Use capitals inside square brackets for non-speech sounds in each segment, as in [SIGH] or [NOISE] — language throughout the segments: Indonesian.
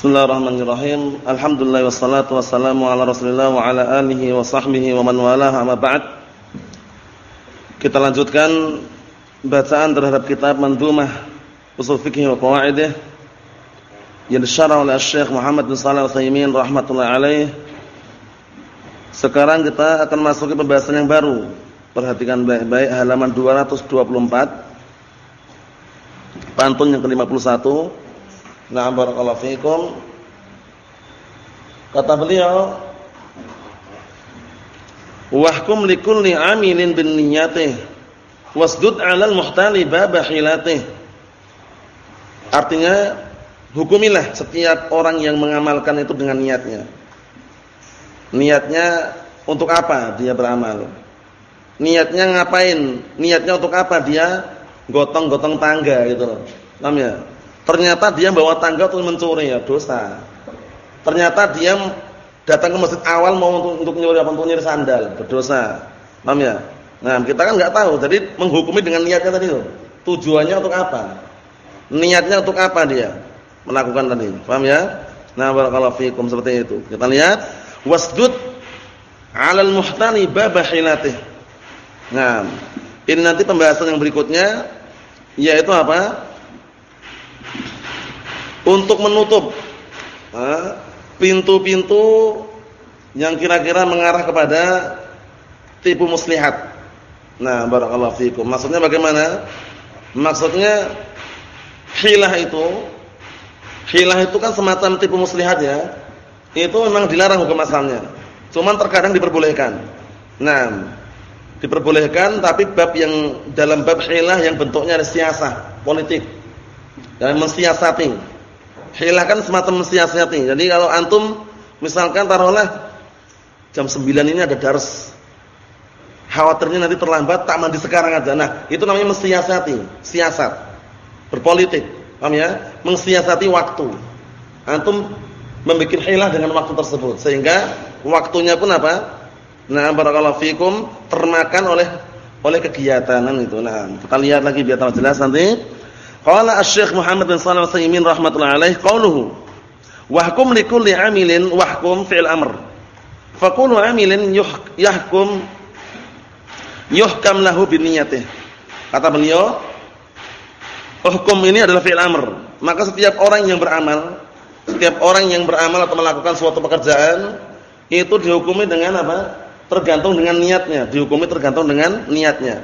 Bismillahirrahmanirrahim. Alhamdulillah wassalatu wassalamu ala Rasulillah wa ala alihi wa sahbihi wa man walah amma ba'd. Kita lanjutkan bacaan terhadap kitab Mandhumah Ushul Fiqh wa Qawaidih yang disyarah oleh Syekh Muhammad bin Shalih Al-Utsaimin rahimatullah alaih. Sekarang kita akan masuk ke pembahasan yang baru. Perhatikan baik-baik halaman 224. Pantun yang ke-51. Na'am barakallahu fikum. Kata beliau, "Wahkum likulli 'amilin bin niyyatih wasdud 'alal muhtali baba hilatih." Artinya, hukumilah setiap orang yang mengamalkan itu dengan niatnya. Niatnya untuk apa dia beramal? Niatnya ngapain? Niatnya untuk apa dia gotong-gotong tangga gitu loh. Paham ya? Ternyata dia bawa tangga untuk mencuri ya dosa. Ternyata dia datang ke masjid awal mau untuk untuk nyuri apa untuk nyuri sandal, berdosa. Paham ya? Nah, kita kan nggak tahu. Jadi menghukumi dengan niatnya tadi itu. Tujuannya untuk apa? Niatnya untuk apa dia melakukan tadi? Paham ya? Nah, barakallahu fikum seperti itu. Kita lihat wasdud 'alal muhtani babahilatih. Nah, ini nanti pembahasan yang berikutnya yaitu apa? Untuk menutup pintu-pintu yang kira-kira mengarah kepada tipu muslihat. Nah, barakallahu fikum. Maksudnya bagaimana? Maksudnya hilah itu hilah itu kan semacam tipu muslihat ya. Itu memang dilarang hukum asalnya. Cuman terkadang diperbolehkan. Nah, diperbolehkan tapi bab yang dalam bab hilah yang bentuknya siasah, politik. Dan mensiasati Hilah kan semacam mensiasati. Jadi kalau antum misalkan taruhlah jam 9 ini ada dars. Khawatirnya nanti terlambat, tak mandi sekarang aja. Nah, itu namanya mensiasati, siasat. Berpolitik. Paham ya? Mensiasati waktu. Antum membuat hilah dengan waktu tersebut sehingga waktunya pun apa? Nah, barakallahu fikum termakan oleh oleh kegiatan itu. Nah, kita lihat lagi biar tambah jelas nanti. Qala Asy-Syaikh Muhammad bin Shalih Al-Utsaimin rahimatullah alaih qauluhu wahkum likulli amilin wahkum fi'il amr. Faqulu amilin yahkum yuhkam lahu bi niyyatih. Kata beliau, hukum ini adalah fi'il amr. Maka setiap orang yang beramal, setiap orang yang beramal atau melakukan suatu pekerjaan itu dihukumi dengan apa? Tergantung dengan niatnya, dihukumi tergantung dengan niatnya.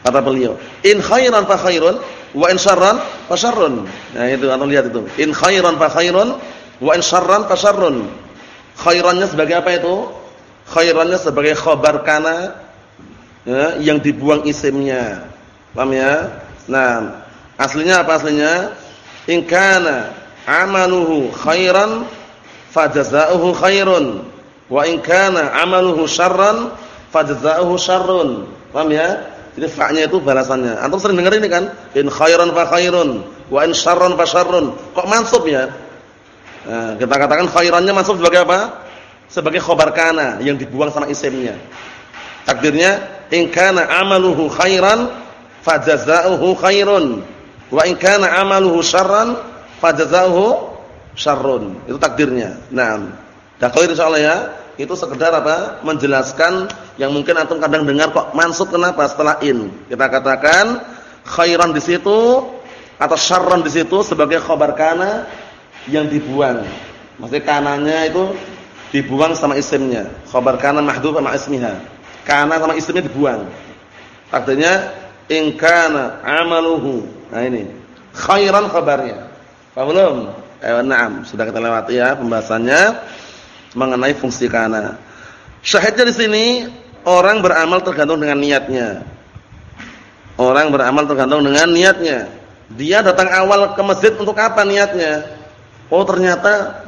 Kata beliau, in khairan fa khairun wa in syarran fa syarrun. Nah itu antum lihat itu. In khairan fa khairun wa in syarran fa syarrun. Khairannya sebagai apa itu? Khairannya sebagai khabar kana ya, yang dibuang isimnya. Paham ya? Nah, aslinya apa aslinya? In kana amaluhu khairan fa jazaohu khairun wa in kana amaluhu syarran fa jazaohu syarrun. Paham ya? Jadi fa-nya itu balasannya. Antum sering dengar ini kan? In khairan fa khairun wa in syarran fa syarrun. Kok mansub ya? Nah, kita katakan khairannya mansub sebagai apa? Sebagai khabar kana yang dibuang sama isimnya. Takdirnya in kana amaluhu khairan fa jazaohu khairun wa in kana amaluhu syarran fa jazaohu syarrun. Itu takdirnya. Nah, dah clear insyaallah ya itu sekedar apa? Menjelaskan yang mungkin antum kadang dengar kok mansub kenapa setelah in. Kita katakan khairan di situ atau syarran di situ sebagai khabar kana yang dibuang. Maksudnya kananya itu dibuang sama isimnya. Khabar kana mahdhuf sama ismiha. Kana sama isimnya dibuang. Artinya in kana amaluhu. Nah ini khairan khabarnya. Paham belum? Eh, na'am, sudah kita lewati ya pembahasannya mengenai fungsi kana. Syahidnya di sini orang beramal tergantung dengan niatnya. Orang beramal tergantung dengan niatnya. Dia datang awal ke masjid untuk apa niatnya? Oh ternyata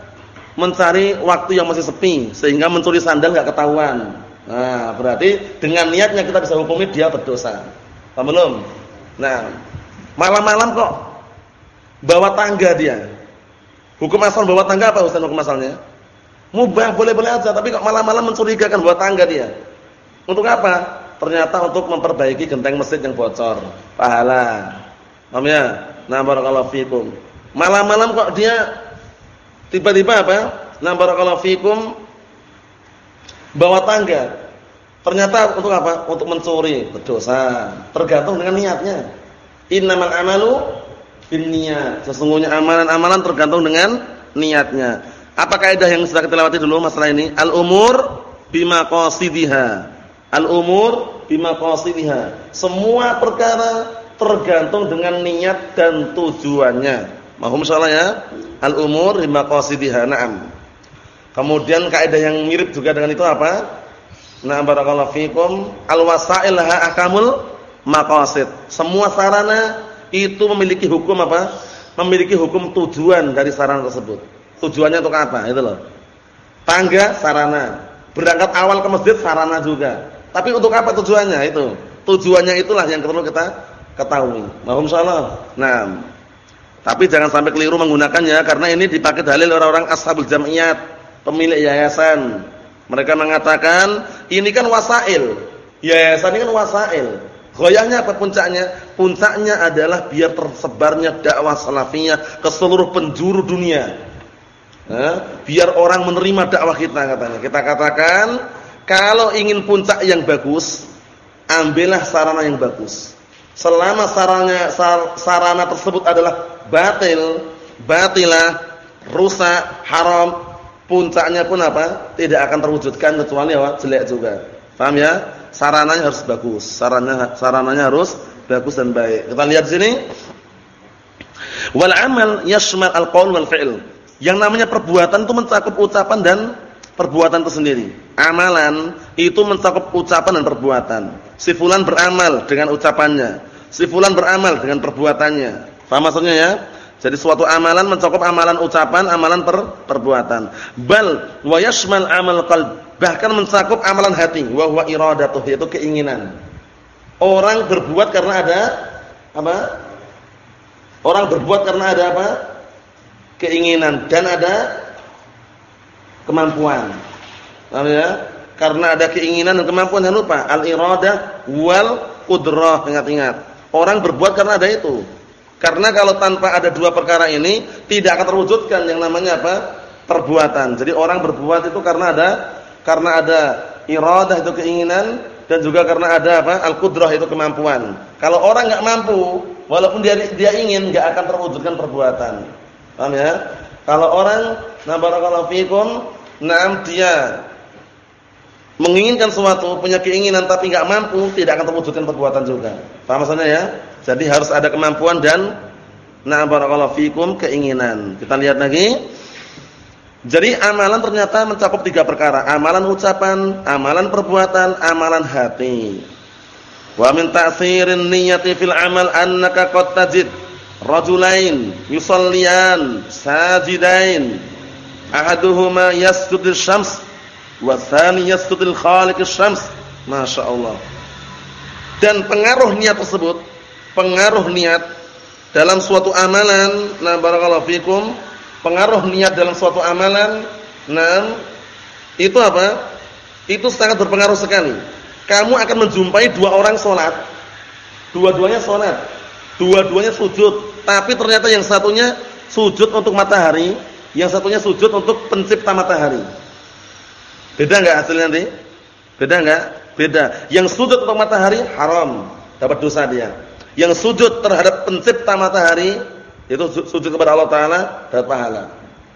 mencari waktu yang masih sepi sehingga mencuri sandal nggak ketahuan. Nah, berarti dengan niatnya kita bisa hukumi dia berdosa. Paham belum? Nah, malam-malam kok bawa tangga dia. Hukum asal bawa tangga apa Ustaz hukum asalnya? Mubah boleh-boleh aja, tapi kok malam-malam mencurigakan buat tangga dia. Untuk apa? Ternyata untuk memperbaiki genteng masjid yang bocor. Pahala. Paham ya? Nah, barakallahu fikum. Malam-malam kok dia Tiba-tiba apa? Nah barakallahu fikum bawa tangga. Ternyata untuk apa? Untuk mencuri, berdosa. Tergantung dengan niatnya. Innamal amalu binniyat. Sesungguhnya amalan-amalan tergantung dengan niatnya. Apa kaidah yang sudah kita lewati dulu masalah ini? Al-umur bima qasidiha. Al-umur bima qasidiha. Semua perkara tergantung dengan niat dan tujuannya. Mahum salah ya? Al-umur bima qasidiha. Naam. Kemudian kaidah yang mirip juga dengan itu apa? Nah barakallahu fikum al-wasail laha akamul maqasid. Semua sarana itu memiliki hukum apa? Memiliki hukum tujuan dari sarana tersebut. Tujuannya untuk apa? Itu loh. Tangga sarana. Berangkat awal ke masjid sarana juga. Tapi untuk apa tujuannya itu? Tujuannya itulah yang perlu kita ketahui. Mohon salah. Nah, tapi jangan sampai keliru menggunakannya karena ini dipakai dalil orang-orang ashabul jamiyat, pemilik yayasan. Mereka mengatakan ini kan wasail. Yayasan ini kan wasail. Goyahnya apa puncaknya? Puncaknya adalah biar tersebarnya dakwah salafiyah ke seluruh penjuru dunia. Biar orang menerima dakwah kita katanya. Kita katakan kalau ingin puncak yang bagus, ambillah sarana yang bagus. Selama sarana sarana tersebut adalah batil, batilah, rusak, haram, puncaknya pun apa? Tidak akan terwujudkan kecuali apa? jelek juga. Paham ya? Sarananya harus bagus. Sarananya sarananya harus bagus dan baik. Kita lihat sini. Wal amal yashmal al-qaul wal fi'l. Yang namanya perbuatan itu mencakup ucapan dan perbuatan itu sendiri. Amalan itu mencakup ucapan dan perbuatan. Si fulan beramal dengan ucapannya, si fulan beramal dengan perbuatannya. Paham maksudnya ya? Jadi suatu amalan mencakup amalan ucapan, amalan per, perbuatan. Bal wa yashmal amal qalb, bahkan mencakup amalan hati, wa huwa iradatuh yaitu keinginan. Orang berbuat karena ada apa? Orang berbuat karena ada apa? Keinginan dan ada kemampuan. Ya? Karena ada keinginan dan kemampuan jangan lupa al-iradah wal qudrah ingat-ingat. Orang berbuat karena ada itu. Karena kalau tanpa ada dua perkara ini tidak akan terwujudkan yang namanya apa? perbuatan. Jadi orang berbuat itu karena ada karena ada iradah itu keinginan dan juga karena ada apa? al-qudrah itu kemampuan. Kalau orang enggak mampu, walaupun dia dia ingin enggak akan terwujudkan perbuatan. Paham ya? Kalau orang na barakallahu fikum, nam dia menginginkan sesuatu, punya keinginan tapi enggak mampu, tidak akan terwujudkan perbuatan juga. Paham maksudnya ya? Jadi harus ada kemampuan dan na barakallahu fikum keinginan. Kita lihat lagi. Jadi amalan ternyata mencakup tiga perkara, amalan ucapan, amalan perbuatan, amalan hati. Wa min ta'sirin niyyati fil amal annaka qad tajid rajulain yusalliyan sajidain ahaduhuma yasjudul syams wa tsani yasjudul khaliqis syams. Masyaallah. Dan pengaruh niat tersebut pengaruh niat dalam suatu amalan, nah barakallahu fikum, pengaruh niat dalam suatu amalan, nah itu apa? Itu sangat berpengaruh sekali. Kamu akan menjumpai dua orang sholat, dua-duanya sholat, dua-duanya sujud, tapi ternyata yang satunya sujud untuk matahari, yang satunya sujud untuk pencipta matahari. Beda enggak hasilnya nanti? Beda enggak? Beda. Yang sujud untuk matahari haram, dapat dosa dia. Yang sujud terhadap pencipta matahari itu sujud kepada Allah taala dapat pahala.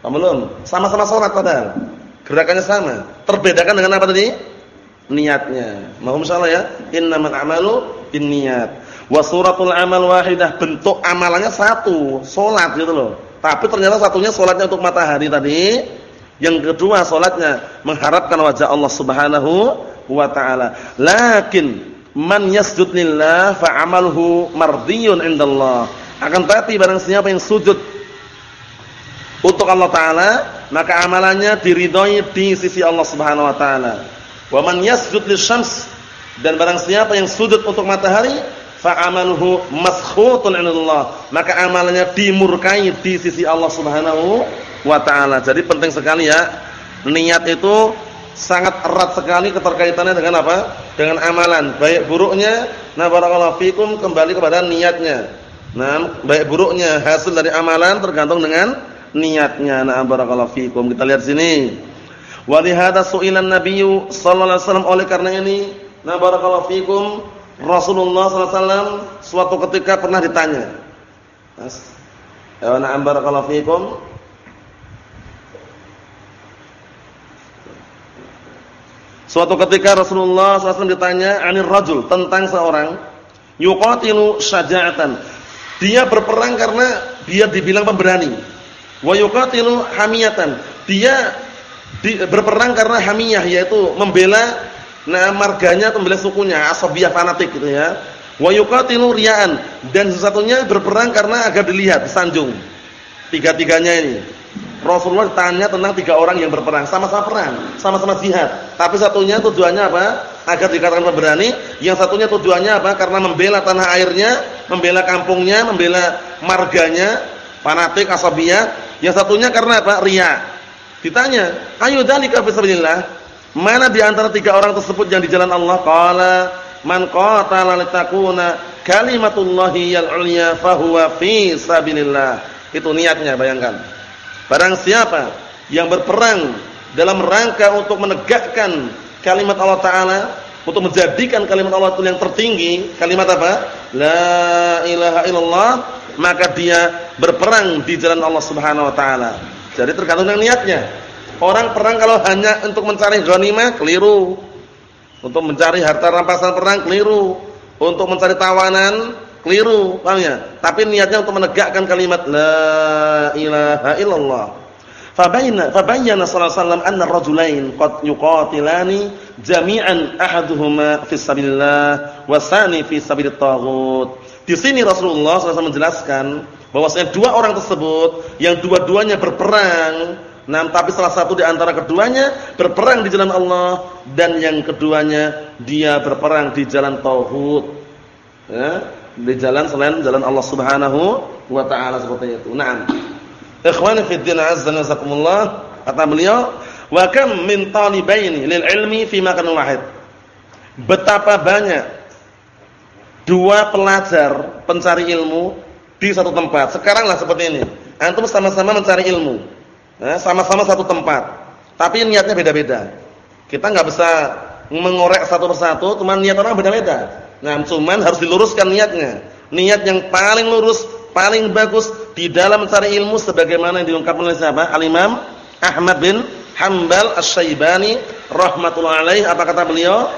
Paham Sama-sama salat padahal. Gerakannya sama. Terbedakan dengan apa tadi? Niatnya. Mohon salah ya. Innamal a'malu binniyat. Wa suratul amal wahidah, bentuk amalannya satu, salat gitu loh. Tapi ternyata satunya salatnya untuk matahari tadi, yang kedua salatnya mengharapkan wajah Allah Subhanahu wa taala. Lakin man yasjud lillah fa amaluhu mardiyun indallah. Akan tapi barang siapa yang sujud untuk Allah taala, maka amalannya diridhoi di sisi Allah Subhanahu wa taala. Wa man yasjud lisyams dan barang siapa yang sujud untuk matahari, fa amaluhu maskhutun maka amalannya dimurkai di sisi Allah Subhanahu wa taala. Jadi penting sekali ya, niat itu sangat erat sekali keterkaitannya dengan apa? Dengan amalan. Baik buruknya, nah barakallahu fikum kembali kepada niatnya. Nah, baik buruknya hasil dari amalan tergantung dengan niatnya. Nah, barakallahu fikum. Kita lihat sini. Wa li hadza su'ilan nabiyyu sallallahu alaihi wasallam oleh karena ini, nah barakallahu fikum, Rasulullah wasallam suatu ketika pernah ditanya. Ya, na'am barakallahu fikum. Suatu ketika Rasulullah SAW ditanya anir rajul tentang seorang yuqatilu syaja'atan. Dia berperang karena dia dibilang pemberani. Wa yuqatilu hamiyatan. Dia di, berperang karena hamiyah yaitu membela nah marganya atau membela sukunya, asabiyah fanatik gitu ya. Wa yuqatilu riya'an dan sesatunya berperang karena agar dilihat, disanjung. Tiga-tiganya ini. Rasulullah tanya tentang tiga orang yang berperang, sama-sama perang, sama-sama jihad. Tapi satunya tujuannya apa? Agar dikatakan pemberani, yang satunya tujuannya apa? Karena membela tanah airnya, membela kampungnya, membela marganya, fanatik, asabiyah. Yang satunya karena apa? Ria. Ditanya, "Ayo dzalika fi sabilillah?" Mana di antara tiga orang tersebut yang di jalan Allah? Qala man qatala litakuna kalimatullahi al-ulya fahuwa fi sabilillah. Itu niatnya, bayangkan. Barang siapa yang berperang dalam rangka untuk menegakkan kalimat Allah Ta'ala, untuk menjadikan kalimat Allah itu yang tertinggi, kalimat apa? La ilaha illallah, maka dia berperang di jalan Allah Subhanahu Wa Ta'ala. Jadi tergantung dengan niatnya. Orang perang kalau hanya untuk mencari ghanimah, keliru. Untuk mencari harta rampasan perang, keliru. Untuk mencari tawanan, Keliru, paham ya? Tapi niatnya untuk menegakkan kalimat la ilaha illallah. Fabayna fabayyana sallallahu alaihi wasallam anna ar-rajulain qad yuqatilani jami'an ahaduhuma fi sabilillah wa tsani fi sabilit taghut. Di sini Rasulullah SAW menjelaskan bahwasanya dua orang tersebut yang dua-duanya berperang, nah tapi salah satu di antara keduanya berperang di jalan Allah dan yang keduanya dia berperang di jalan tauhid. Ya, di jalan selain jalan Allah Subhanahu wa taala seperti itu. Naam. Ikhwani fi din azza wa kata beliau, "Wa kam min talibaini lil ilmi fi makan wahid." Betapa banyak dua pelajar pencari ilmu di satu tempat. Sekaranglah seperti ini. Antum sama-sama mencari ilmu. Sama-sama satu tempat. Tapi niatnya beda-beda. Kita enggak bisa mengorek satu persatu, cuma niat orang beda-beda. Nah, cuman harus diluruskan niatnya. Niat yang paling lurus, paling bagus di dalam mencari ilmu sebagaimana yang diungkapkan oleh siapa? Al-Imam Ahmad bin Hanbal Asy-Syaibani rahimatullah. Apa kata beliau?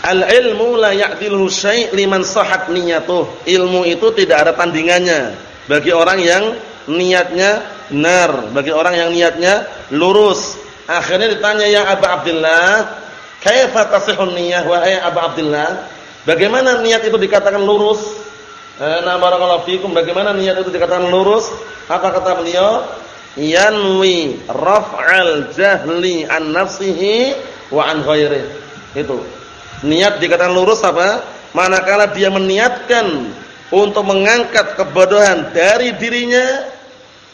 Al-ilmu la ya'diluhu syai' liman sahat niyatuh. Ilmu itu tidak ada tandingannya bagi orang yang niatnya benar, bagi orang yang niatnya lurus. Akhirnya ditanya ya Abu Abdullah, Kaifa tasihun niyyah wahai Abu Abdullah? Bagaimana niat itu dikatakan lurus? Eh, nah barakallahu fikum, bagaimana niat itu dikatakan lurus? Apa kata beliau? Yanwi raf'al jahli an nafsihi wa an ghairihi. Itu. Niat dikatakan lurus apa? Manakala dia meniatkan untuk mengangkat kebodohan dari dirinya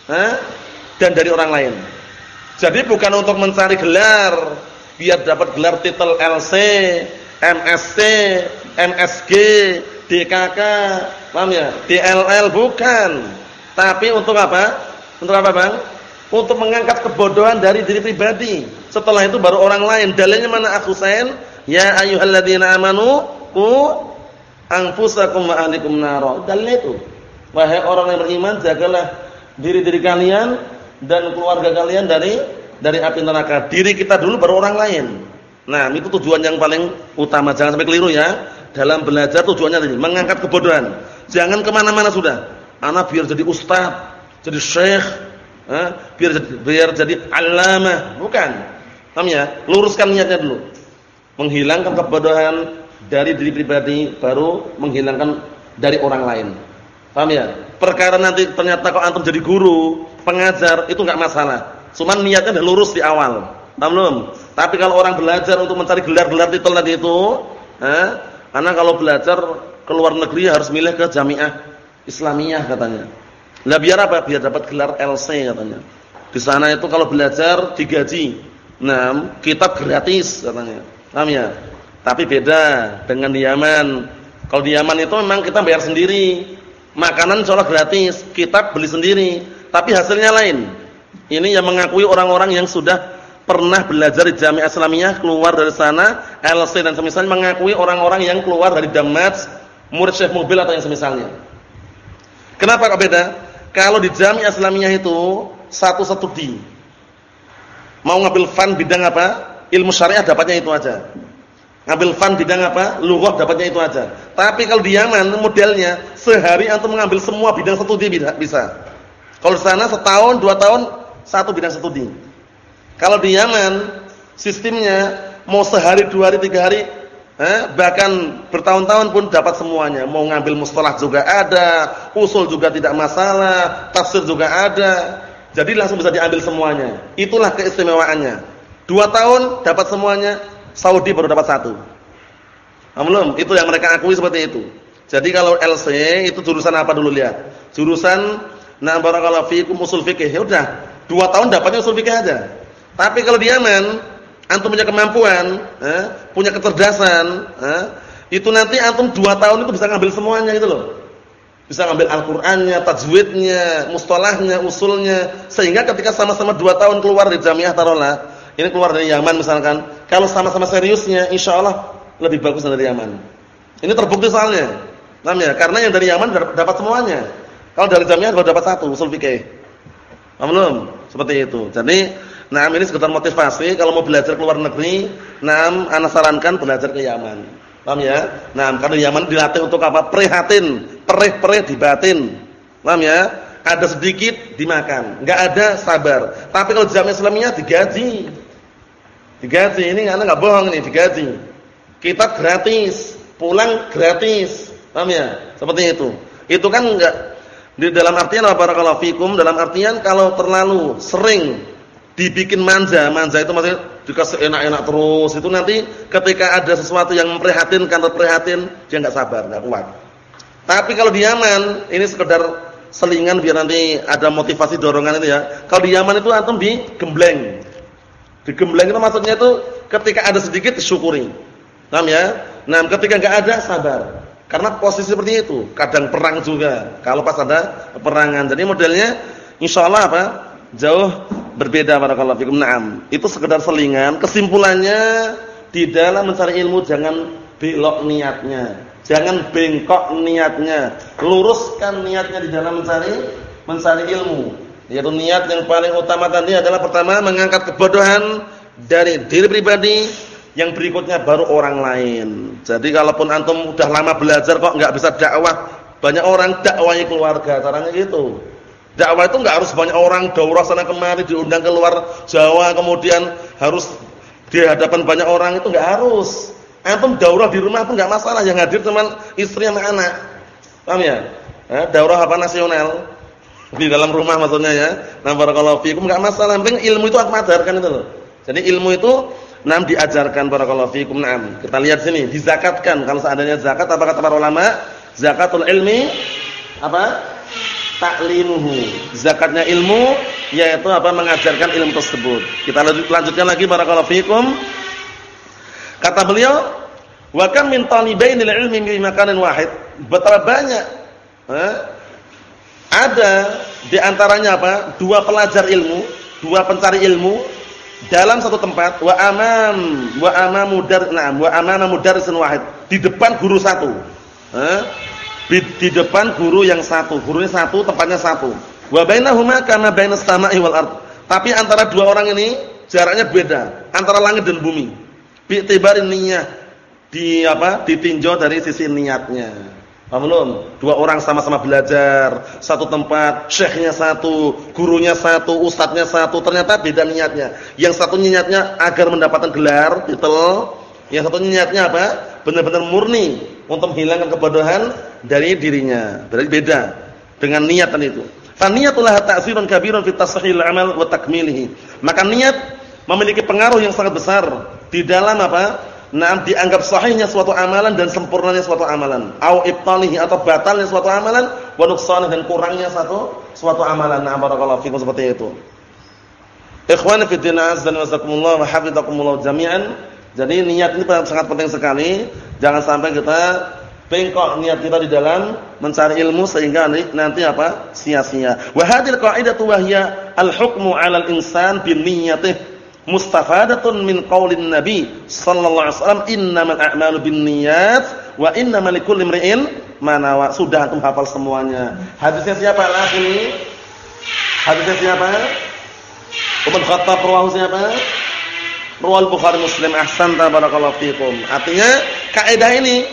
dan dari orang lain. Jadi bukan untuk mencari gelar, biar dapat gelar titel LC, MSc, MSG, DKK, paham ya? DLL bukan. Tapi untuk apa? Untuk apa, Bang? Untuk mengangkat kebodohan dari diri pribadi. Setelah itu baru orang lain. Dalilnya mana Akhusain? Ya ayyuhalladzina amanu qu anfusakum wa ahlikum nar. Dalilnya itu. Wahai orang yang beriman, jagalah diri-diri kalian dan keluarga kalian dari dari api neraka. Diri kita dulu baru orang lain. Nah, itu tujuan yang paling utama. Jangan sampai keliru ya. Dalam belajar tujuannya tadi mengangkat kebodohan. Jangan ke mana-mana sudah. Anak biar jadi ustaz, jadi syekh, eh, biar jadi, biar jadi alamah, bukan. Paham ya? Luruskan niatnya dulu. Menghilangkan kebodohan dari diri pribadi, baru menghilangkan dari orang lain. Paham ya? Perkara nanti ternyata kalau antum jadi guru, pengajar, itu enggak masalah. Cuman niatnya udah lurus di awal. Paham belum? Tapi kalau orang belajar untuk mencari gelar-gelar titel tadi itu, eh, karena kalau belajar ke luar negeri harus milih ke jamiah Islamiyah katanya. Lah biar apa? Biar dapat gelar LC katanya. Di sana itu kalau belajar digaji. Nah, kitab gratis katanya. Paham ya? Tapi beda dengan di Yaman. Kalau di Yaman itu memang kita bayar sendiri. Makanan seolah gratis, kitab beli sendiri. tapi hasilnya lain. Ini yang mengakui orang-orang yang sudah pernah belajar di Jami'ah Islamiyah keluar dari sana, LC dan semisalnya mengakui orang-orang yang keluar dari Damats, murid Syekh Mobil atau yang semisalnya. Kenapa kok beda? Kalau di Jami'ah Islamiyah itu satu-satu di. Mau ngambil fan bidang apa? Ilmu syariah dapatnya itu aja. Ngambil fan bidang apa? Lughah dapatnya itu aja. Tapi kalau di Yaman modelnya sehari antum mengambil semua bidang studi bisa. Kalau di sana setahun, dua tahun satu bidang studi. Kalau di Yaman sistemnya mau sehari, dua hari, tiga hari, eh, bahkan bertahun-tahun pun dapat semuanya. Mau ngambil mustalah juga ada, usul juga tidak masalah, tafsir juga ada. Jadi langsung bisa diambil semuanya. Itulah keistimewaannya. Dua tahun dapat semuanya, Saudi baru dapat satu. Belum, itu yang mereka akui seperti itu. Jadi kalau LC itu jurusan apa dulu lihat? Jurusan nah barakallahu fikum usul fikih. Ya udah, dua tahun dapatnya usul fikih aja. Tapi kalau di Yaman, antum punya kemampuan, eh, punya kecerdasan, eh, itu nanti antum dua tahun itu bisa ngambil semuanya gitu loh. Bisa ngambil Al-Qur'annya, tajwidnya, mustalahnya, usulnya, sehingga ketika sama-sama dua tahun keluar dari Jamiah tarolah, ini keluar dari Yaman misalkan, kalau sama-sama seriusnya insya Allah lebih bagus dari Yaman. Ini terbukti soalnya. Namanya karena yang dari Yaman dapat semuanya. Kalau dari Jamiah baru dapat satu usul fikih. Paham Seperti itu. Jadi, nah ini sekedar motivasi kalau mau belajar ke luar negeri, nah ana sarankan belajar ke Yaman. Paham ya? Nah, karena Yaman dilatih untuk apa? Prihatin, perih-perih di batin. Paham ya? Ada sedikit dimakan, enggak ada sabar. Tapi kalau jamiah Islamiyah digaji. Digaji ini karena enggak bohong ini, digaji. Kita gratis, pulang gratis. Paham ya? Seperti itu. Itu kan enggak di dalam artian apa barakallahu fikum? Dalam artian kalau terlalu sering dibikin manja, manja itu maksudnya dikasih enak-enak terus, itu nanti ketika ada sesuatu yang memprihatinkan atau prihatin, dia enggak sabar, enggak kuat. Tapi kalau di Yaman, ini sekedar selingan biar nanti ada motivasi dorongan itu ya. Kalau di Yaman itu antum digembleng. Digembleng itu maksudnya itu ketika ada sedikit disyukuri. Paham ya? Nah, ketika enggak ada sabar. Karena posisi seperti itu, kadang perang juga. Kalau pas ada perangan. Jadi modelnya insyaallah apa? Jauh berbeda barakallahu fikum. Naam. Itu sekedar selingan. Kesimpulannya di dalam mencari ilmu jangan belok niatnya. Jangan bengkok niatnya. Luruskan niatnya di dalam mencari mencari ilmu. Yaitu niat yang paling utama tadi adalah pertama mengangkat kebodohan dari diri pribadi yang berikutnya baru orang lain. Jadi kalaupun antum udah lama belajar kok nggak bisa dakwah, banyak orang dakwahnya keluarga, caranya gitu. Dakwah itu nggak harus banyak orang daurah sana kemari diundang keluar Jawa kemudian harus di hadapan banyak orang itu nggak harus. Antum daurah di rumah pun nggak masalah, yang hadir cuma istri sama anak. Paham ya? Eh, daurah apa nasional di dalam rumah maksudnya ya. Nah, barakallahu fikum nggak masalah, penting ilmu itu aku ajarkan itu loh. Jadi ilmu itu Nam diajarkan barakallahu fikum. Naam. Kita lihat sini, dizakatkan. Kalau seandainya zakat apa kata para ulama? Zakatul ilmi apa? Taklimuhu. Zakatnya ilmu yaitu apa? Mengajarkan ilmu tersebut. Kita lanjutkan lagi barakallahu fikum. Kata beliau, "Wa kam min talibainil ilmi fi makanin wahid." Betapa banyak eh, ada di antaranya apa? Dua pelajar ilmu, dua pencari ilmu dalam satu tempat. Wa amam wa amamu dar na'am wa amama mudarrisun wahid. Di depan guru satu. Eh? di, depan guru yang satu. Gurunya satu tempatnya satu. Wa bainahuma kama bainas sama'i wal ard. Tapi antara dua orang ini jaraknya beda. Antara langit dan bumi. Bi tibarin niyyah. Di apa? Ditinjau dari sisi niatnya Paham belum? Dua orang sama-sama belajar, satu tempat, syekhnya satu, gurunya satu, ustadznya satu, ternyata beda niatnya. Yang satu niatnya agar mendapatkan gelar, titel, yang satu niatnya apa? Benar-benar murni untuk menghilangkan kebodohan dari dirinya. Berarti beda dengan niatan itu. Fa niatullah ta'sirun kabirun fi tashihil amal wa takmilihi. Maka niat memiliki pengaruh yang sangat besar di dalam apa? Nah, dianggap sahihnya suatu amalan dan sempurnanya suatu amalan. Au ibtalihi atau batalnya suatu amalan, wa nuqsanihi dan kurangnya satu suatu amalan. Nah, barakallahu fikum seperti itu. Ikhwan fi din azan wa wa hafizakumullah jami'an. Jadi niat ini sangat penting sekali. Jangan sampai kita bengkok niat kita di dalam mencari ilmu sehingga nanti apa? sia-sia. Wa hadhil qa'idatu wa hiya al-hukmu 'ala al-insan bin niyyatihi mustafadatun min qaulin nabi sallallahu alaihi wasallam innamal a'malu binniyat wa innamal likulli imri'in ma nawa. Sudah antum hafal semuanya. Hadisnya siapa lah ini? Hadisnya siapa? Umar Khattab rawahu siapa? Rawal Bukhari Muslim ahsan tabarakallahu fikum. Artinya kaidah ini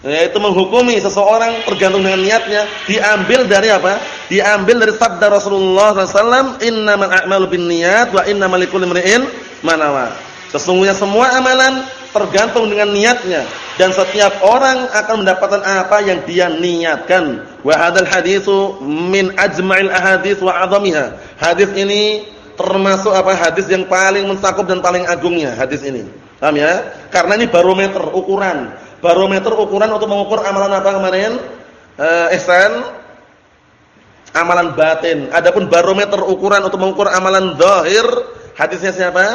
yaitu menghukumi seseorang tergantung dengan niatnya diambil dari apa? Diambil dari sabda Rasulullah SAW innamal a'malu binniyat wa innamal likulli imri'in ma nawa. Sesungguhnya semua amalan tergantung dengan niatnya dan setiap orang akan mendapatkan apa yang dia niatkan. Wa hadzal haditsu min ajma'il ahadits wa 'azamiha. Hadis ini termasuk apa? Hadis yang paling mencakup dan paling agungnya hadis ini. Paham ya? Karena ini barometer ukuran Barometer ukuran untuk mengukur amalan apa kemarin? Eh, ihsan. Amalan batin. Adapun barometer ukuran untuk mengukur amalan zahir, hadisnya siapa?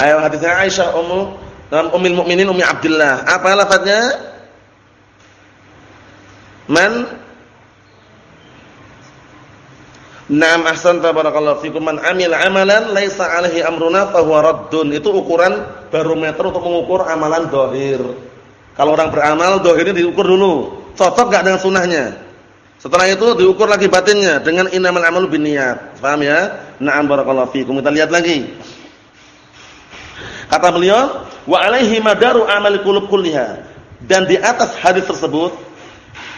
Ayo hadisnya Aisyah ummu dalam Ummul Mukminin Ummi Abdullah. Apa lafadznya? Man Naam ahsan tabarakallahu fikum man amil amalan laisa alaihi amruna fahuwa raddun. Itu ukuran barometer untuk mengukur amalan dohir. Kalau orang beramal dohirnya diukur dulu. Cocok gak dengan sunnahnya? Setelah itu diukur lagi batinnya dengan inamal amalu binniyat. Paham ya? Naam barakallahu fikum. Kita lihat lagi. Kata beliau, wa alaihi madaru amal qulub kulliha. Dan di atas hadis tersebut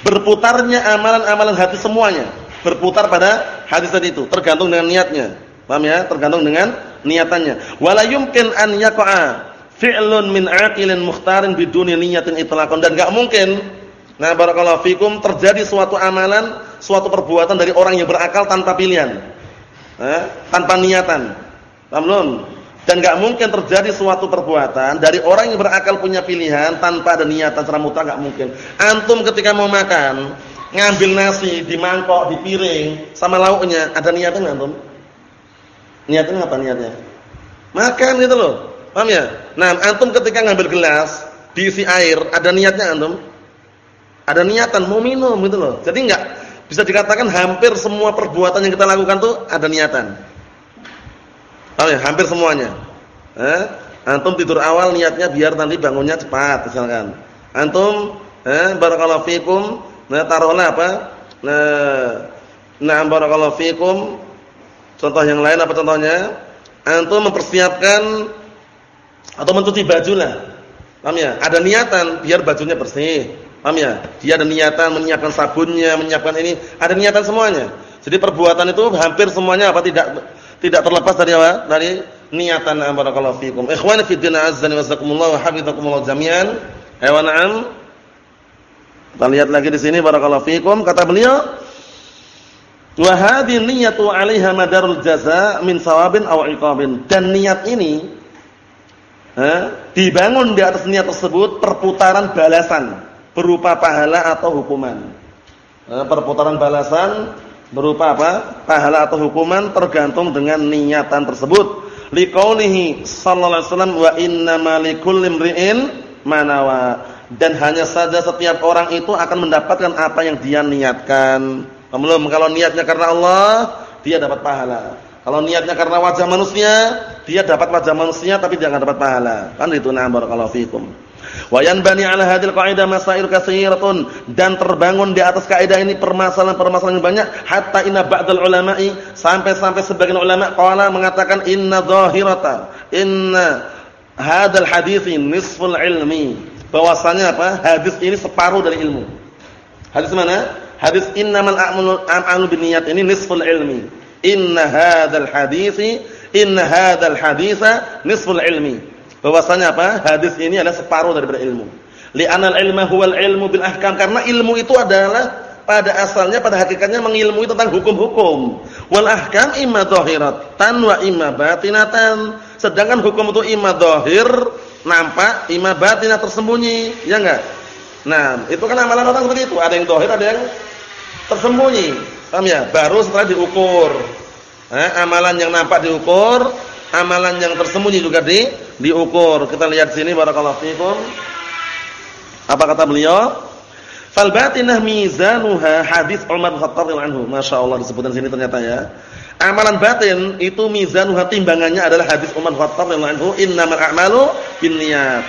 berputarnya amalan-amalan hati semuanya berputar pada hadis tadi itu, tergantung dengan niatnya. Paham ya? Tergantung dengan niatannya. Wala yumkin an yaqa'a fi'lun min 'aqilin mukhtarin biduni niyatin itlaqan dan enggak mungkin nah barakallahu fikum terjadi suatu amalan, suatu perbuatan dari orang yang berakal tanpa pilihan. Eh, tanpa niatan. Paham Dan enggak mungkin terjadi suatu perbuatan dari orang yang berakal punya pilihan tanpa ada niatan secara mutlak enggak mungkin. Antum ketika mau makan, ngambil nasi di mangkok, di piring sama lauknya, ada niatnya enggak antum? Niatnya apa niatnya? Makan gitu loh. Paham ya? Nah, antum ketika ngambil gelas, diisi air, ada niatnya antum? Ada niatan mau minum gitu loh. Jadi enggak bisa dikatakan hampir semua perbuatan yang kita lakukan tuh ada niatan. Paham ya? Hampir semuanya. Eh? Antum tidur awal niatnya biar nanti bangunnya cepat misalkan. Antum eh barakallahu fikum Nah, taruhlah apa? Nah, na'am barakallahu fikum. Contoh yang lain apa contohnya? Antum mempersiapkan atau mencuci baju lah. Paham ya? Ada niatan biar bajunya bersih. Paham ya? Dia ada niatan menyiapkan sabunnya, menyiapkan ini, ada niatan semuanya. Jadi perbuatan itu hampir semuanya apa tidak tidak terlepas dari apa? Dari niatan barakallahu fikum. Ikhwani fi din azza wa jazakumullah wa hafizakumullah jami'an. Ayo na'am. Kita lihat lagi di sini barakallahu fikum kata beliau wa hadhihi niyyatu 'alaiha madarul jaza min sawabin aw iqabin dan niat ini eh, dibangun di atas niat tersebut perputaran balasan berupa pahala atau hukuman. Eh, perputaran balasan berupa apa? Pahala atau hukuman tergantung dengan niatan tersebut. Liqaulihi sallallahu alaihi wasallam wa innamal likulli imri'in manawa dan hanya saja setiap orang itu akan mendapatkan apa yang dia niatkan. Belum kalau niatnya karena Allah, dia dapat pahala. Kalau niatnya karena wajah manusia, dia dapat wajah manusia tapi jangan dapat pahala. Kan itu nah barakallahu fikum. Wa yanbani 'ala hadhil qa'idah masail katsiratun dan terbangun di atas kaidah ini permasalahan-permasalahan banyak hatta inna ba'dal ulama'i sampai-sampai sebagian ulama qala mengatakan inna dhahirata inna hadzal hadithi nisful ilmi bahwasanya apa? Hadis ini separuh dari ilmu. Hadis mana? Hadis innamal a'malu binniyat ini nisful ilmi. Inna hadzal hadisi inna hadzal hadisa nisful ilmi. Bahwasanya apa? Hadis ini adalah separuh dari ilmu. Li'anal ilma huwal ilmu bil ahkam karena ilmu itu adalah pada asalnya pada hakikatnya mengilmui tentang hukum-hukum. Wal ahkam imma dhahiratan wa imma batinatan. Sedangkan hukum itu imma dhahir nampak, ima batinah tersembunyi, ya enggak? Nah, itu kan amalan orang seperti itu, ada yang dohir, ada yang tersembunyi. Paham ya? Baru setelah diukur. Eh, amalan yang nampak diukur, amalan yang tersembunyi juga di diukur. Kita lihat sini barakallahu fikum. Apa kata beliau? Fal batinah mizanuha hadis Umar bin Khattab anhu. Masyaallah disebutkan sini ternyata ya. Amalan batin itu mizanuha timbangannya adalah hadis Umar bin Khattab anhu innamal a'malu binniyat.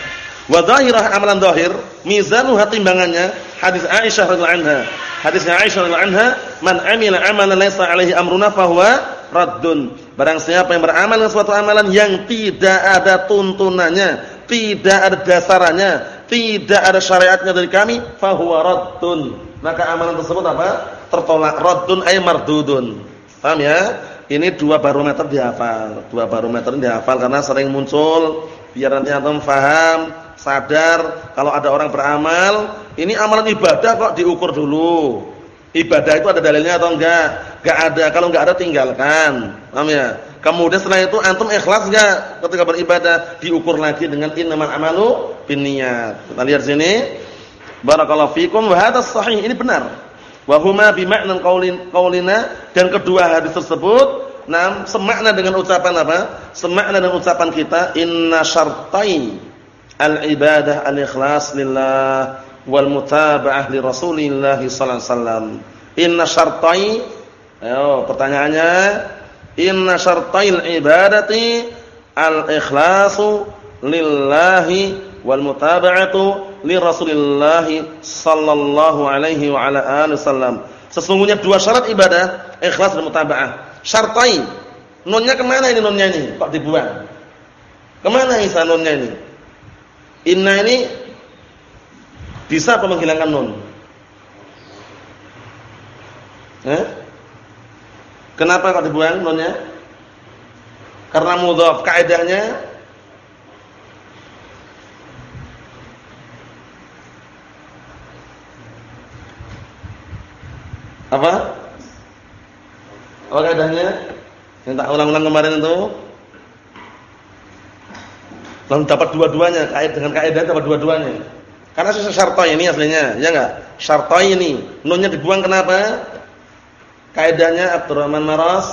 Wa dhahirah amalan dhahir mizanuha timbangannya hadis Aisyah radhiyallahu anha. Hadisnya Aisyah radhiyallahu anha, "Man 'amila 'amalan laisa 'alaihi amruna fahuwa raddun." Barang siapa yang beramal dengan suatu amalan yang tidak ada tuntunannya, tidak ada dasarannya, tidak ada syariatnya dari kami, fahuwa raddun. Maka amalan tersebut apa? Tertolak. Raddun ay mardudun. Paham ya? Ini dua barometer dihafal. Dua barometer dihafal karena sering muncul biar nanti antum paham, sadar kalau ada orang beramal, ini amalan ibadah kok diukur dulu. Ibadah itu ada dalilnya atau enggak? Enggak ada. Kalau enggak ada tinggalkan. Paham ya? Kemudian setelah itu antum ikhlas enggak ketika beribadah? Diukur lagi dengan innamal amalu binniyat. Kita lihat sini. Barakallahu fikum wa hadha sahih. Ini benar. Wa huma bi qaulin qaulina dan kedua hadis tersebut nam semakna dengan ucapan apa? Semakna dengan ucapan kita inna syartai al-ibadah al-ikhlas lillah wal mutaba'ah li Rasulillah sallallahu alaihi wasallam. Inna syartai ayo pertanyaannya inna syartail ibadati al-ikhlasu lillahi wal mutaba'atu li Rasulillah sallallahu alaihi wa ala alihi wasallam. Sesungguhnya dua syarat ibadah, ikhlas dan mutaba'ah. Syartai. Nunnya ke mana ini nunnya ini? Kok dibuang? Ke mana isa nunnya ini? Inna ini bisa apa menghilangkan nun? Eh? Kenapa kok dibuang nunnya? Karena mudhaf kaidahnya Apa? Apa keadaannya? Yang tak ulang-ulang kemarin itu? Lalu dapat dua-duanya, kait dengan kaidah dapat dua-duanya. Karena susah syartai ini aslinya, ya enggak? Syartai ini, nunnya dibuang kenapa? Kaidahnya Abdurrahman Maras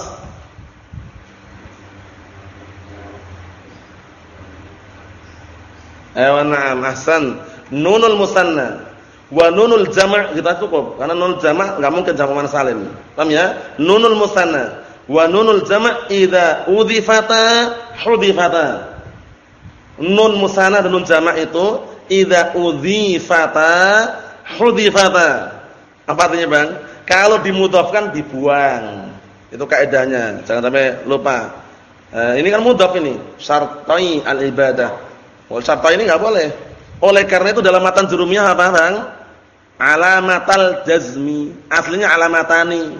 Ayo na'am ahsan. Nunul musanna Wa nunul jama' kita cukup karena nunul jama' enggak mungkin jamak salim. Paham ya? Nunul musanna wa nunul jama' idza udhifata hudhifata. Nun musanna dan nun jama' itu idza udhifata hudhifata. Apa artinya, Bang? Kalau dimudhafkan dibuang. Itu kaidahnya. Jangan sampai lupa. Eh, ini kan mudhaf ini, syartai al-ibadah. Wal syartai ini enggak boleh. Oleh karena itu dalam matan jurumiyah apa, Bang? Alamatal jazmi. Aslinya alamatani.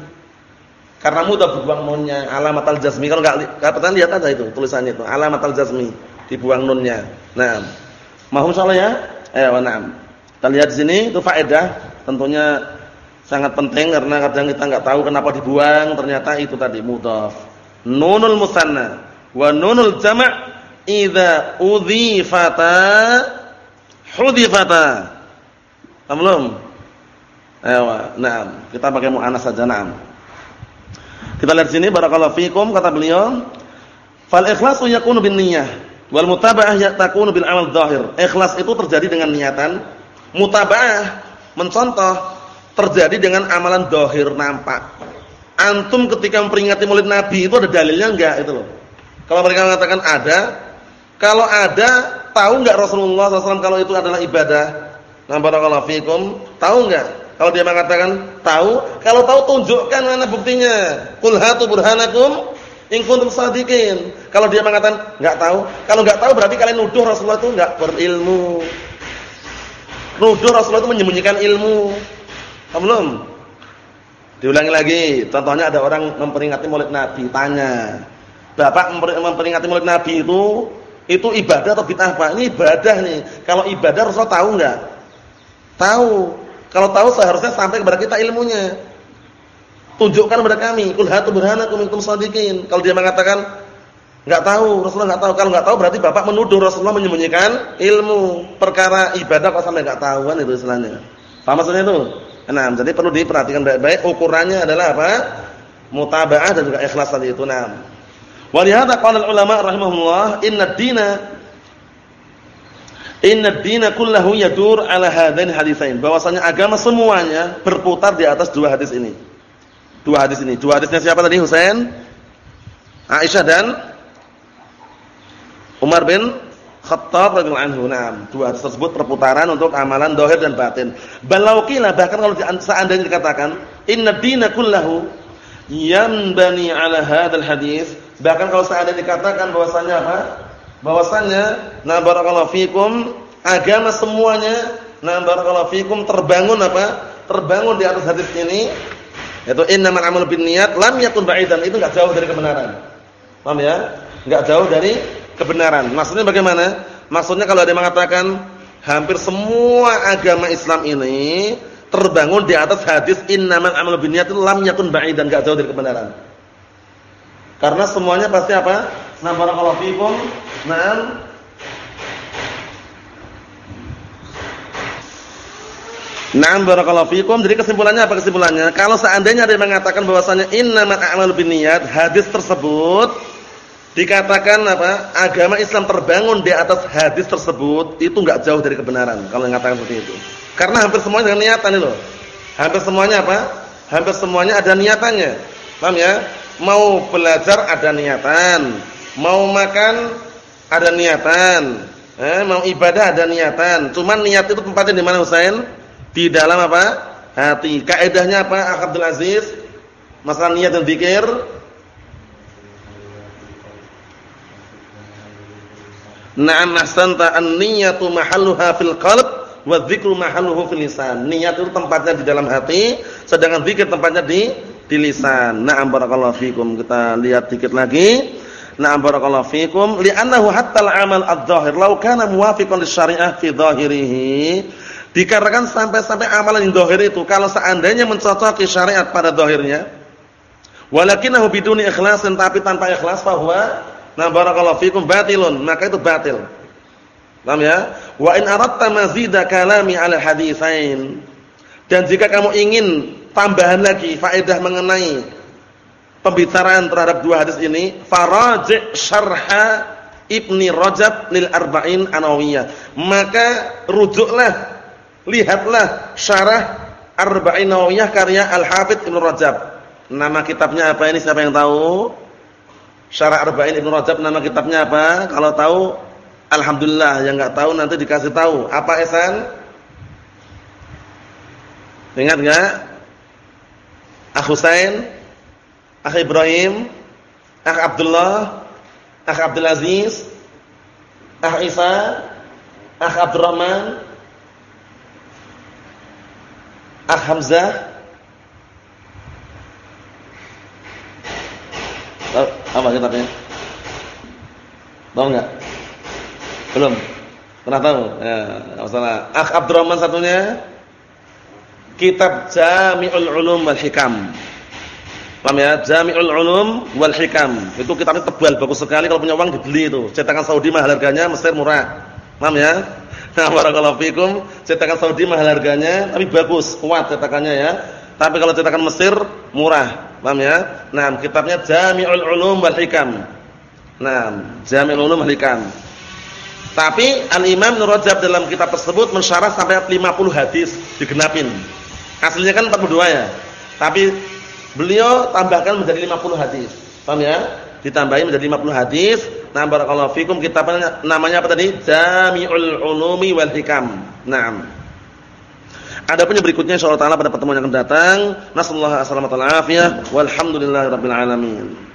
Karena mudah dibuang nunnya. Alamatal jazmi. Kalau enggak katakan lihat aja itu tulisannya itu. Alamatal jazmi. Dibuang nunnya. Nah. Mahum salah ya? Eh, na'am. Kita lihat di sini itu faedah tentunya sangat penting karena kadang kita enggak tahu kenapa dibuang, ternyata itu tadi mudhaf. Nunul musanna wa nunul jama' idza udhifata hudhifata Paham belum? Ayo, nah, kita pakai mu'anas saja, na'am. Kita lihat sini barakallahu fikum kata beliau, "Fal ikhlasu yakunu bin niyyah wal mutaba'ah takunu bil amal dhahir." Ikhlas itu terjadi dengan niatan, mutaba'ah mencontoh terjadi dengan amalan dhahir nampak. Antum ketika memperingati Maulid Nabi itu ada dalilnya enggak itu loh. Kalau mereka mengatakan ada, kalau ada, tahu enggak Rasulullah SAW kalau itu adalah ibadah? Nah barakallahu fikum, tahu enggak? Kalau dia mengatakan tahu, kalau tahu tunjukkan mana buktinya. Qul hatu burhanakum in kuntum shadiqin. Kalau dia mengatakan enggak tahu, kalau enggak tahu berarti kalian nuduh Rasulullah itu enggak berilmu. Nuduh Rasulullah itu menyembunyikan ilmu. Belum? Diulangi lagi, contohnya ada orang memperingati Maulid Nabi, tanya, "Bapak memperingati Maulid Nabi itu itu ibadah atau bid'ah, Pak?" Ini ibadah nih. Kalau ibadah Rasulullah tahu enggak? Tahu. Kalau tahu seharusnya sampai kepada kita ilmunya. Tunjukkan kepada kami, kul hatu burhanakum in shadiqin. Kalau dia mengatakan enggak tahu, Rasulullah enggak tahu. Kalau enggak tahu berarti Bapak menuduh Rasulullah menyembunyikan ilmu perkara ibadah kok sampai enggak tahu kan itu istilahnya. Paham maksudnya itu? Nah, jadi perlu diperhatikan baik-baik ukurannya adalah apa? Mutaba'ah dan juga ikhlas tadi itu. Nah. Wa lihadza qala ulama rahimahullah, inna dina Inna dina kullahu yadur ala hadain hadisain. Bahwasanya agama semuanya berputar di atas dua hadis ini. Dua hadis ini. Dua hadisnya siapa tadi? Husain, Aisyah dan Umar bin Khattab radhiyallahu anhu. Naam, dua hadis tersebut perputaran untuk amalan dohir dan batin. Balaukila bahkan kalau seandainya dikatakan inna dina kullahu yanbani ala hadzal hadis, bahkan kalau seandainya dikatakan bahwasanya apa? Bahwasanya na barakallahu fikum agama semuanya na barakallahu fikum terbangun apa? Terbangun di atas hadis ini yaitu innamal amalu binniyat lam yakun ba'idan itu enggak jauh dari kebenaran. Paham ya? Enggak jauh dari kebenaran. Maksudnya bagaimana? Maksudnya kalau ada yang mengatakan hampir semua agama Islam ini terbangun di atas hadis innamal amalu binniyat lam yakun ba'idan enggak jauh dari kebenaran. Karena semuanya pasti apa? Na barakallahu fikum. Naam. Naam barakallahu fikum. Jadi kesimpulannya apa kesimpulannya? Kalau seandainya ada yang mengatakan bahwasanya innamal a'malu binniyat, hadis tersebut dikatakan apa agama Islam terbangun di atas hadis tersebut itu enggak jauh dari kebenaran kalau mengatakan seperti itu. Karena hampir semuanya dengan niatan ini loh. Hampir semuanya apa? Hampir semuanya ada niatannya. Paham ya? Mau belajar ada niatan. Mau makan ada niatan. Eh, mau ibadah ada niatan. Cuman niat itu tempatnya di mana Husain di dalam apa hati kaidahnya apa Abdul Aziz masalah niat dan zikir Na'am ahsanta an-niyatu mahalluha fil qalb wa dzikru mahalluhu fil lisan. Niat itu tempatnya di dalam hati, sedangkan zikir tempatnya di di lisan. Na'am barakallahu fikum. Kita lihat dikit lagi. Na'am barakallahu fikum li'annahu hatta al-amal adh-dhahir law kana muwafiqan lisyari'ah fi dhahirihi. Dikarenakan sampai-sampai amalan yang dhahir itu kalau seandainya mencocoki syariat pada dhahirnya walakinahu biduni ikhlasin tapi tanpa ikhlas bahwa Nah barakallahu fikum batilun, maka itu batil. Paham ya? Wa in aradta mazida kalami 'ala haditsain. Dan jika kamu ingin tambahan lagi faedah mengenai pembicaraan terhadap dua hadis ini, faraji' syarha Ibni Rajab lil Arba'in Anawiyah. Maka rujuklah, lihatlah syarah Arba'in Anawiyah karya Al-Hafidz Ibnu Rajab. Nama kitabnya apa ini siapa yang tahu? Syarah Arba'in Ibnu Rajab nama kitabnya apa? Kalau tahu alhamdulillah, yang enggak tahu nanti dikasih tahu. Apa Esan? Ingat enggak? Akh Husain, Akh Ibrahim, Akh Abdullah, Akh Abdul Aziz, Akh Isa, Akh Abdurrahman, Akh Hamzah, Apa kitabnya? Tahu enggak? Belum? Pernah tahu? Ya, enggak masalah. Akh Abdurrahman satunya Kitab Jami'ul Ulum wal Hikam. Paham ya? Jami'ul Ulum wal Hikam. Itu kitabnya tebal, bagus sekali kalau punya uang dibeli itu. Cetakan Saudi mahal harganya, Mesir murah. Paham ya? [LAUGHS] Nah, barakallahu fikum. Cetakan Saudi mahal harganya, tapi bagus, kuat cetakannya ya. Tapi kalau cetakan Mesir murah. Paham ya? Nah, kitabnya Jami'ul Ulum wal Hikam. Nah, Jami'ul Ulum wal Hikam. Tapi Al-Imam Nur Rajab dalam kitab tersebut mensyarah sampai 50 hadis digenapin. Aslinya kan 42 ya. Tapi beliau tambahkan menjadi 50 hadis. Paham ya? Ditambahin menjadi 50 hadis. Nah, barakallahu fikum kitabnya namanya apa tadi? Jami'ul Ulumi wal Hikam. Naam. Adapun yang berikutnya insyaallah pada pertemuan yang akan datang, nasallahu alaihi wasallam walhamdulillahirabbil alamin.